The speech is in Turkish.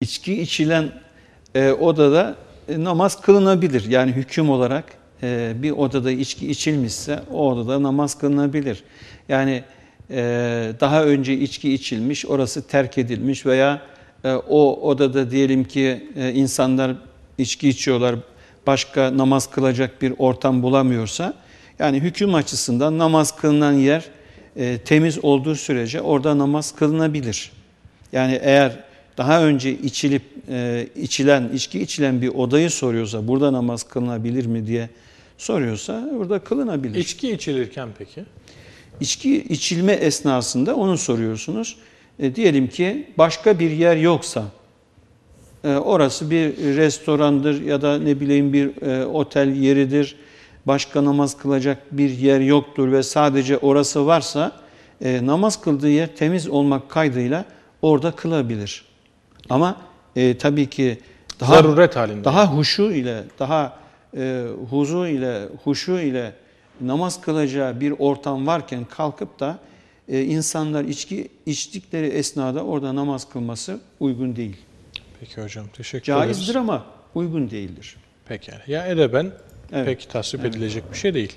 İçki içilen e, odada e, namaz kılınabilir. Yani hüküm olarak e, bir odada içki içilmişse o odada namaz kılınabilir. Yani e, daha önce içki içilmiş, orası terk edilmiş veya e, o odada diyelim ki e, insanlar içki içiyorlar, başka namaz kılacak bir ortam bulamıyorsa, yani hüküm açısından namaz kılınan yer e, temiz olduğu sürece orada namaz kılınabilir. Yani eğer daha önce içilip e, içilen, içki içilen bir odayı soruyorsa burada namaz kılınabilir mi diye soruyorsa burada kılınabilir. İçki içilirken peki? İçki içilme esnasında onu soruyorsunuz. E, diyelim ki başka bir yer yoksa, e, orası bir restorandır ya da ne bileyim bir e, otel yeridir, başka namaz kılacak bir yer yoktur ve sadece orası varsa e, namaz kıldığı yer temiz olmak kaydıyla orada kılabilir. Ama e, tabii ki daha Zaruret halinde. daha huşu ile, daha e, huzu ile, huşu ile namaz kılacağı bir ortam varken kalkıp da e, insanlar içki içtikleri esnada orada namaz kılması uygun değil. Peki hocam teşekkür Caizdir ederiz. ama uygun değildir. Peki. Ya edeben Evet. pek tasvip edilecek bir şey değil.